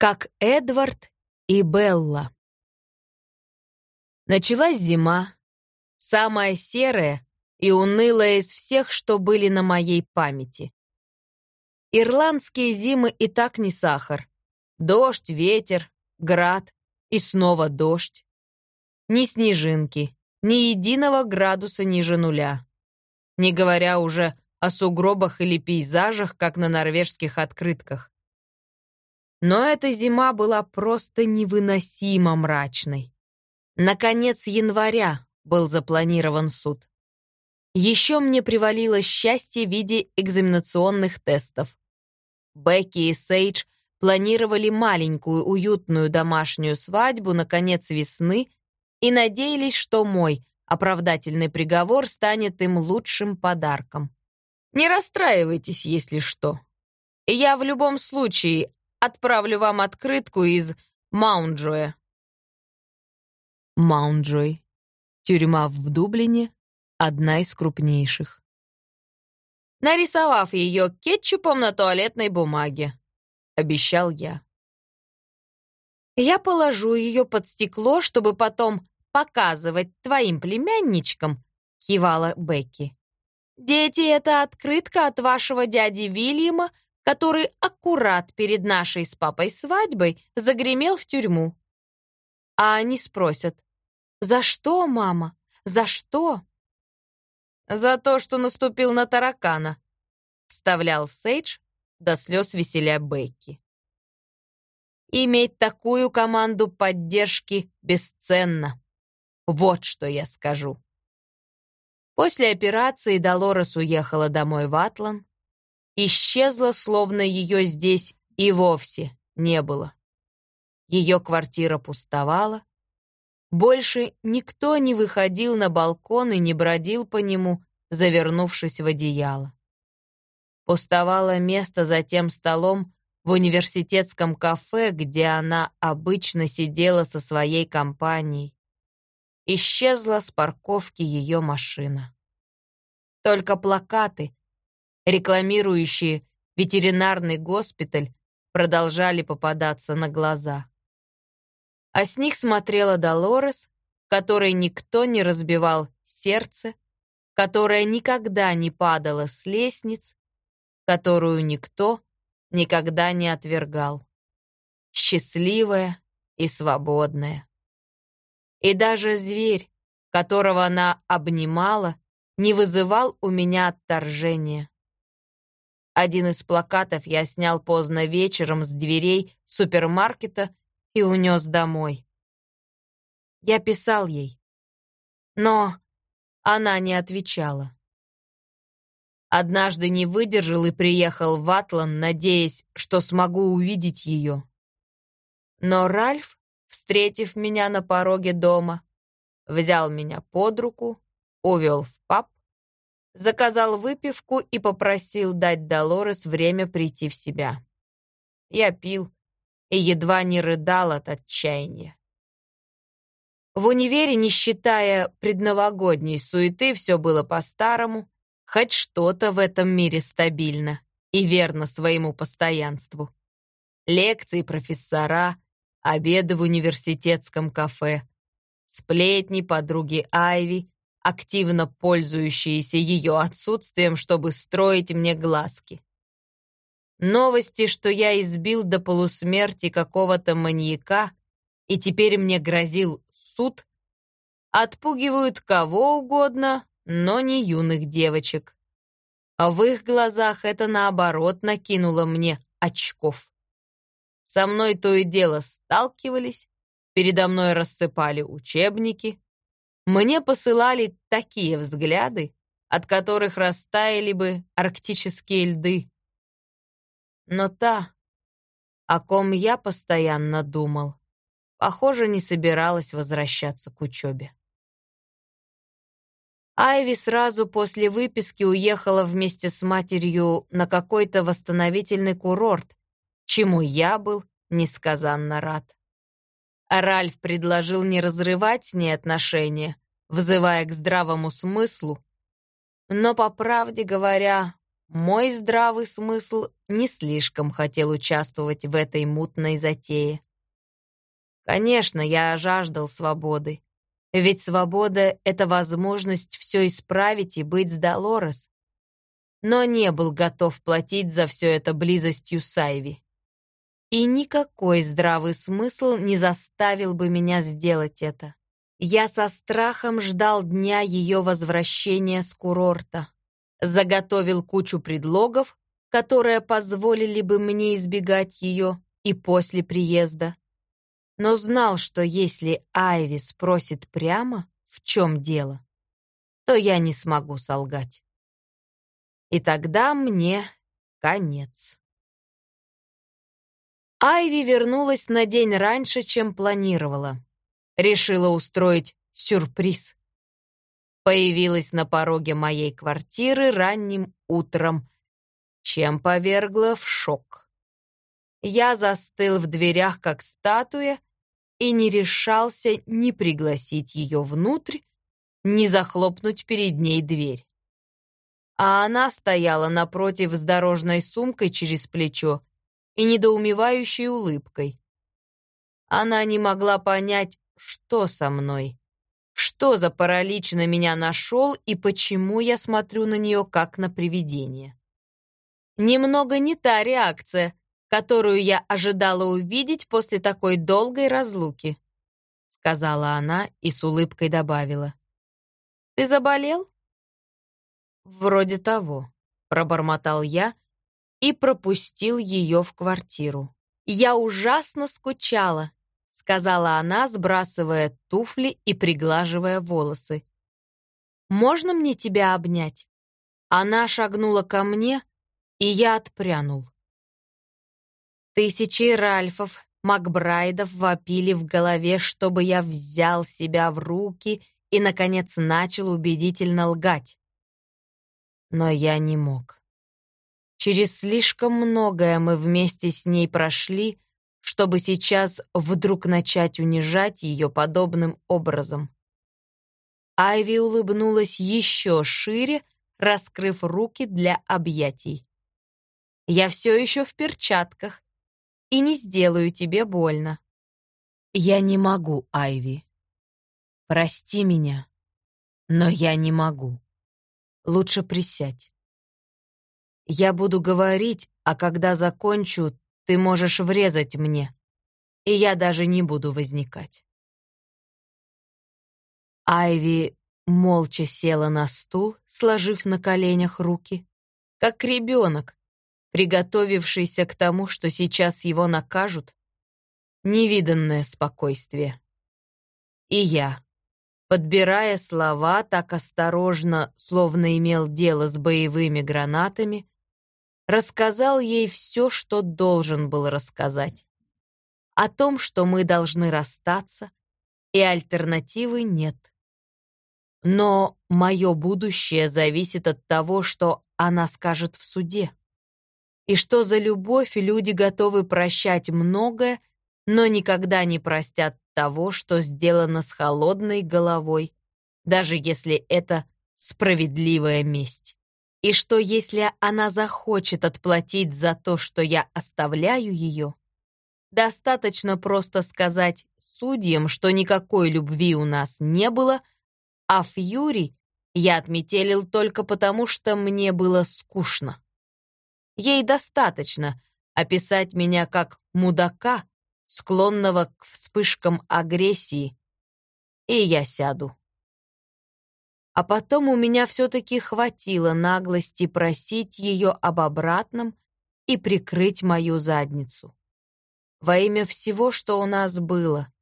как Эдвард и Белла. Началась зима, самая серая и унылая из всех, что были на моей памяти. Ирландские зимы и так не сахар. Дождь, ветер, град и снова дождь. Ни снежинки, ни единого градуса ниже нуля. Не говоря уже о сугробах или пейзажах, как на норвежских открытках. Но эта зима была просто невыносимо мрачной. Наконец января был запланирован суд. Еще мне привалило счастье в виде экзаменационных тестов. Бекки и Сейдж планировали маленькую уютную домашнюю свадьбу на конец весны и надеялись, что мой оправдательный приговор станет им лучшим подарком. Не расстраивайтесь, если что. Я в любом случае Отправлю вам открытку из Маунджоя. Маунджой. Тюрьма в Дублине, одна из крупнейших. Нарисовав ее кетчупом на туалетной бумаге, обещал я. Я положу ее под стекло, чтобы потом показывать твоим племянничкам, кивала Бекки. Дети, это открытка от вашего дяди Вильяма который аккурат перед нашей с папой свадьбой загремел в тюрьму. А они спросят, «За что, мама? За что?» «За то, что наступил на таракана», — вставлял Сейдж до слез веселя Бекки. Иметь такую команду поддержки бесценно. Вот что я скажу. После операции Долорес уехала домой в Атлан, исчезла, словно ее здесь и вовсе не было. Ее квартира пустовала. Больше никто не выходил на балкон и не бродил по нему, завернувшись в одеяло. Пустовало место за тем столом в университетском кафе, где она обычно сидела со своей компанией. Исчезла с парковки ее машина. Только плакаты, рекламирующие ветеринарный госпиталь, продолжали попадаться на глаза. А с них смотрела Долорес, которой никто не разбивал сердце, которая никогда не падала с лестниц, которую никто никогда не отвергал. Счастливая и свободная. И даже зверь, которого она обнимала, не вызывал у меня отторжения. Один из плакатов я снял поздно вечером с дверей супермаркета и унес домой. Я писал ей, но она не отвечала. Однажды не выдержал и приехал в Атлан, надеясь, что смогу увидеть ее. Но Ральф, встретив меня на пороге дома, взял меня под руку, увел в паб заказал выпивку и попросил дать Долорес время прийти в себя. Я пил и едва не рыдал от отчаяния. В универе, не считая предновогодней суеты, все было по-старому, хоть что-то в этом мире стабильно и верно своему постоянству. Лекции профессора, обеды в университетском кафе, сплетни подруги Айви активно пользующиеся ее отсутствием, чтобы строить мне глазки. Новости, что я избил до полусмерти какого-то маньяка, и теперь мне грозил суд, отпугивают кого угодно, но не юных девочек. А в их глазах это, наоборот, накинуло мне очков. Со мной то и дело сталкивались, передо мной рассыпали учебники, мне посылали такие взгляды, от которых растаяли бы арктические льды. Но та, о ком я постоянно думал, похоже, не собиралась возвращаться к учебе. Айви сразу после выписки уехала вместе с матерью на какой-то восстановительный курорт, чему я был несказанно рад. Ральф предложил не разрывать с ней отношения, вызывая к здравому смыслу, но, по правде говоря, мой здравый смысл не слишком хотел участвовать в этой мутной затее. Конечно, я жаждал свободы. Ведь свобода — это возможность все исправить и быть с Долорес. Но не был готов платить за все это близостью с Айви. И никакой здравый смысл не заставил бы меня сделать это. Я со страхом ждал дня ее возвращения с курорта. Заготовил кучу предлогов, которые позволили бы мне избегать ее и после приезда. Но знал, что если Айви спросит прямо, в чем дело, то я не смогу солгать. И тогда мне конец. Айви вернулась на день раньше, чем планировала. Решила устроить сюрприз. Появилась на пороге моей квартиры ранним утром, чем повергла в шок. Я застыл в дверях, как статуя, и не решался ни пригласить ее внутрь, ни захлопнуть перед ней дверь. А она стояла напротив с дорожной сумкой через плечо и недоумевающей улыбкой. Она не могла понять, что со мной? Что за паралич на меня нашел и почему я смотрю на нее как на привидение? Немного не та реакция, которую я ожидала увидеть после такой долгой разлуки, сказала она и с улыбкой добавила. Ты заболел? Вроде того, пробормотал я и пропустил ее в квартиру. Я ужасно скучала сказала она, сбрасывая туфли и приглаживая волосы. «Можно мне тебя обнять?» Она шагнула ко мне, и я отпрянул. Тысячи Ральфов, Макбрайдов вопили в голове, чтобы я взял себя в руки и, наконец, начал убедительно лгать. Но я не мог. Через слишком многое мы вместе с ней прошли, чтобы сейчас вдруг начать унижать ее подобным образом. Айви улыбнулась еще шире, раскрыв руки для объятий. «Я все еще в перчатках и не сделаю тебе больно». «Я не могу, Айви. Прости меня, но я не могу. Лучше присядь. Я буду говорить, а когда закончу, ты можешь врезать мне, и я даже не буду возникать. Айви молча села на стул, сложив на коленях руки, как ребенок, приготовившийся к тому, что сейчас его накажут. Невиданное спокойствие. И я, подбирая слова так осторожно, словно имел дело с боевыми гранатами, рассказал ей все, что должен был рассказать. О том, что мы должны расстаться, и альтернативы нет. Но мое будущее зависит от того, что она скажет в суде. И что за любовь люди готовы прощать многое, но никогда не простят того, что сделано с холодной головой, даже если это справедливая месть и что если она захочет отплатить за то, что я оставляю ее, достаточно просто сказать судьям, что никакой любви у нас не было, а Фьюри я отметелил только потому, что мне было скучно. Ей достаточно описать меня как мудака, склонного к вспышкам агрессии, и я сяду. А потом у меня все-таки хватило наглости просить ее об обратном и прикрыть мою задницу. Во имя всего, что у нас было,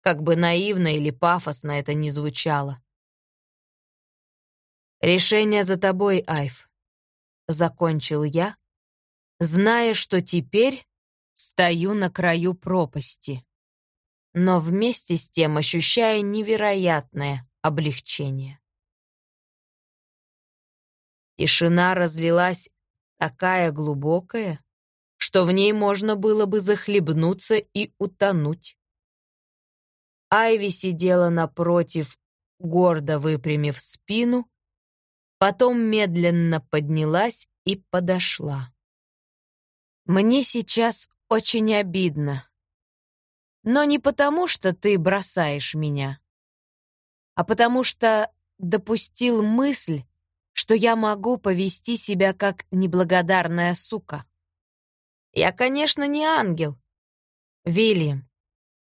как бы наивно или пафосно это ни звучало. «Решение за тобой, Айв», — закончил я, зная, что теперь стою на краю пропасти, но вместе с тем ощущая невероятное облегчение. Тишина разлилась такая глубокая, что в ней можно было бы захлебнуться и утонуть. Айви сидела напротив, гордо выпрямив спину, потом медленно поднялась и подошла. «Мне сейчас очень обидно. Но не потому, что ты бросаешь меня, а потому что допустил мысль, что я могу повести себя как неблагодарная сука. Я, конечно, не ангел, Вильям,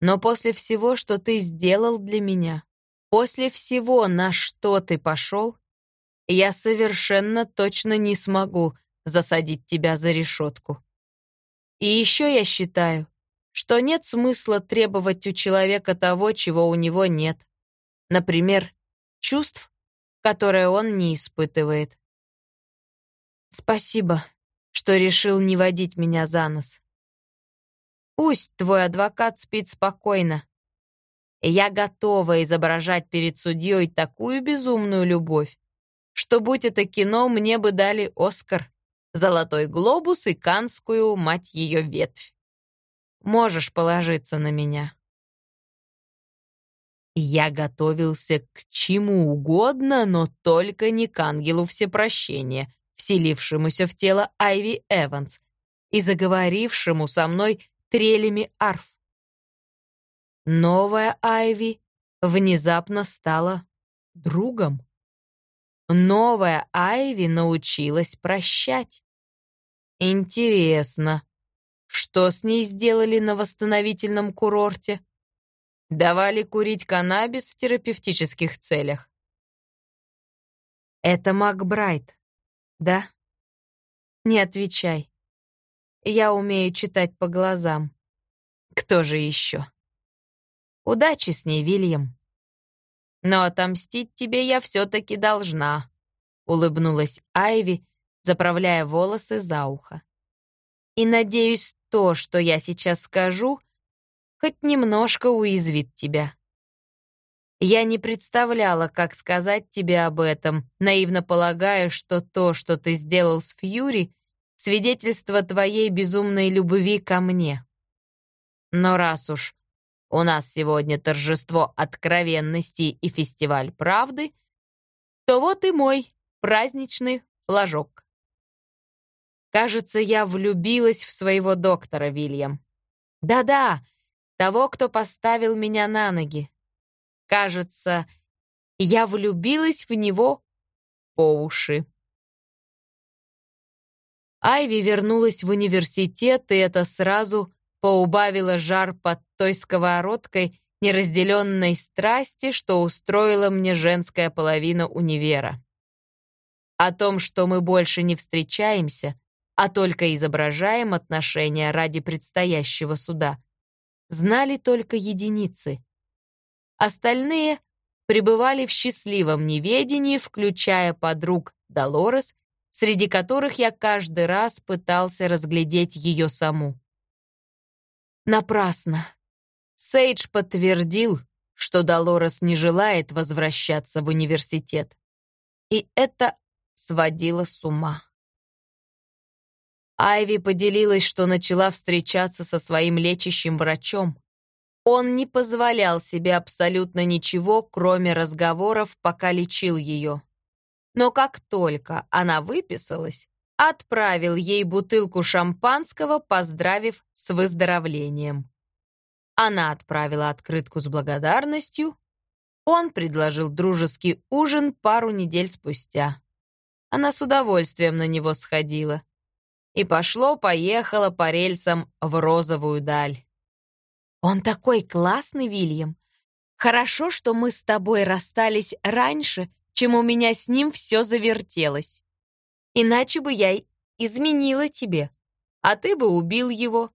но после всего, что ты сделал для меня, после всего, на что ты пошел, я совершенно точно не смогу засадить тебя за решетку. И еще я считаю, что нет смысла требовать у человека того, чего у него нет. Например, чувств, которые он не испытывает. Спасибо, что решил не водить меня за нос. Пусть твой адвокат спит спокойно. Я готова изображать перед судьей такую безумную любовь, что, будь это кино, мне бы дали Оскар, Золотой глобус и Канскую, мать ее, ветвь. Можешь положиться на меня. Я готовился к чему угодно, но только не к ангелу всепрощения, вселившемуся в тело Айви Эванс и заговорившему со мной трелями арф. Новая Айви внезапно стала другом. Новая Айви научилась прощать. Интересно, что с ней сделали на восстановительном курорте? Давали курить каннабис в терапевтических целях? Это Макбрайт, да? Не отвечай. Я умею читать по глазам. Кто же еще? Удачи с ней, Вильям. Но отомстить тебе я все-таки должна, улыбнулась Айви, заправляя волосы за ухо. И надеюсь, то, что я сейчас скажу, хоть немножко уязвит тебя. Я не представляла, как сказать тебе об этом, наивно полагая, что то, что ты сделал с Фьюри, свидетельство твоей безумной любви ко мне. Но раз уж у нас сегодня торжество откровенности и фестиваль правды, то вот и мой праздничный флажок. Кажется, я влюбилась в своего доктора, Вильям. Да-да, того, кто поставил меня на ноги. Кажется, я влюбилась в него по уши. Айви вернулась в университет, и это сразу поубавило жар под той сковородкой неразделенной страсти, что устроила мне женская половина универа. О том, что мы больше не встречаемся, а только изображаем отношения ради предстоящего суда, знали только единицы. Остальные пребывали в счастливом неведении, включая подруг Долорес среди которых я каждый раз пытался разглядеть ее саму. Напрасно. Сейдж подтвердил, что Долорес не желает возвращаться в университет. И это сводило с ума. Айви поделилась, что начала встречаться со своим лечащим врачом. Он не позволял себе абсолютно ничего, кроме разговоров, пока лечил ее. Но как только она выписалась, отправил ей бутылку шампанского, поздравив с выздоровлением. Она отправила открытку с благодарностью. Он предложил дружеский ужин пару недель спустя. Она с удовольствием на него сходила. И пошло-поехало по рельсам в розовую даль. «Он такой классный, Вильям. Хорошо, что мы с тобой расстались раньше, чем у меня с ним все завертелось. Иначе бы я изменила тебе, а ты бы убил его.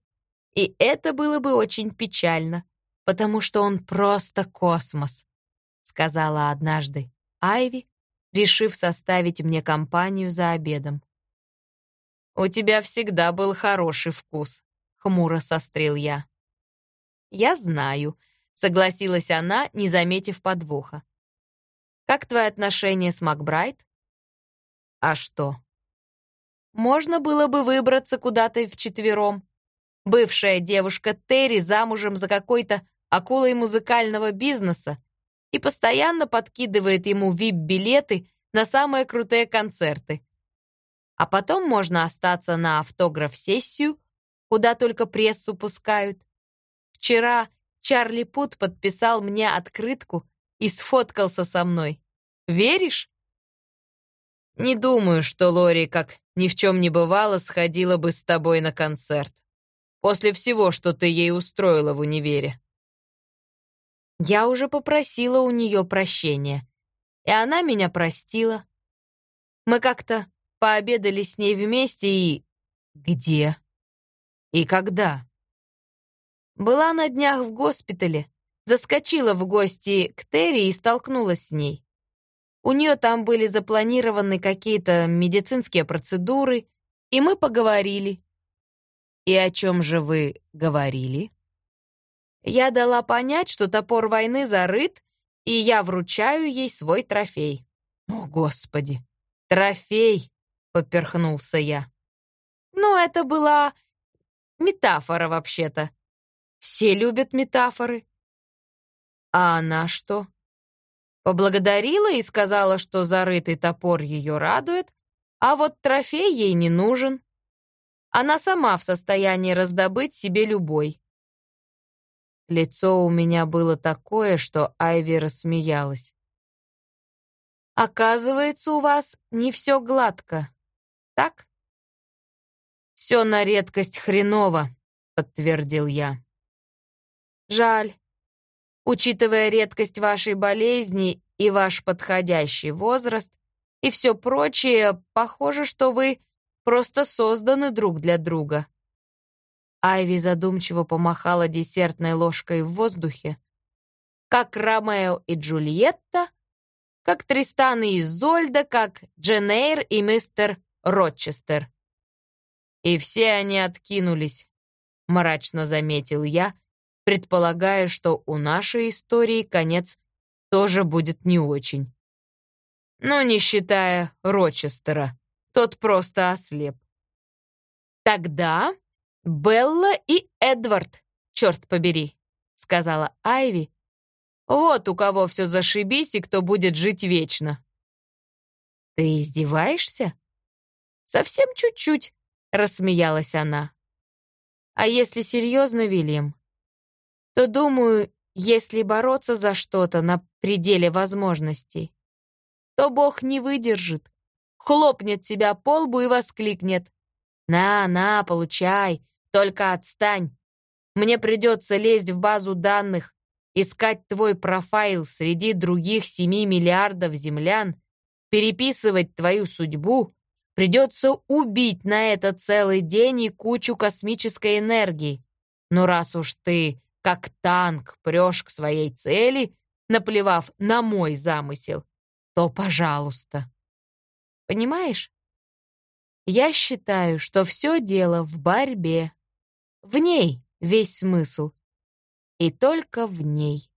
И это было бы очень печально, потому что он просто космос, сказала однажды Айви, решив составить мне компанию за обедом. «У тебя всегда был хороший вкус», — хмуро сострил я. «Я знаю», — согласилась она, не заметив подвоха. Как твои отношения с Макбрайт? А что? Можно было бы выбраться куда-то вчетвером. Бывшая девушка Терри замужем за какой-то акулой музыкального бизнеса и постоянно подкидывает ему вип-билеты на самые крутые концерты. А потом можно остаться на автограф-сессию, куда только прессу пускают. Вчера Чарли Пут подписал мне открытку и сфоткался со мной. Веришь? Не думаю, что Лори, как ни в чем не бывало, сходила бы с тобой на концерт. После всего, что ты ей устроила в универе. Я уже попросила у нее прощения, и она меня простила. Мы как-то пообедали с ней вместе и... Где? И когда? Была на днях в госпитале, заскочила в гости к Терри и столкнулась с ней. У нее там были запланированы какие-то медицинские процедуры, и мы поговорили. И о чем же вы говорили? Я дала понять, что топор войны зарыт, и я вручаю ей свой трофей. О, Господи! Трофей! Поперхнулся я. Ну, это была метафора вообще-то. Все любят метафоры. А она что? Поблагодарила и сказала, что зарытый топор ее радует, а вот трофей ей не нужен. Она сама в состоянии раздобыть себе любой. Лицо у меня было такое, что Айви рассмеялась. «Оказывается, у вас не все гладко, так?» «Все на редкость хреново», — подтвердил я. «Жаль. Учитывая редкость вашей болезни и ваш подходящий возраст и все прочее, похоже, что вы просто созданы друг для друга. Айви задумчиво помахала десертной ложкой в воздухе. Как Ромео и Джульетта, как Тристан и Изольда, как Дженейр и мистер Рочестер. И все они откинулись, мрачно заметил я, предполагая, что у нашей истории конец тоже будет не очень. Но не считая Рочестера, тот просто ослеп. Тогда Белла и Эдвард, черт побери, сказала Айви. Вот у кого все зашибись и кто будет жить вечно. Ты издеваешься? Совсем чуть-чуть, рассмеялась она. А если серьезно, Вильям, то, думаю, если бороться за что-то на пределе возможностей, то Бог не выдержит, хлопнет тебя по лбу и воскликнет. «На, на, получай, только отстань. Мне придется лезть в базу данных, искать твой профайл среди других семи миллиардов землян, переписывать твою судьбу. Придется убить на это целый день и кучу космической энергии. Но раз уж ты как танк прешь к своей цели, наплевав на мой замысел, то пожалуйста. Понимаешь? Я считаю, что все дело в борьбе. В ней весь смысл. И только в ней.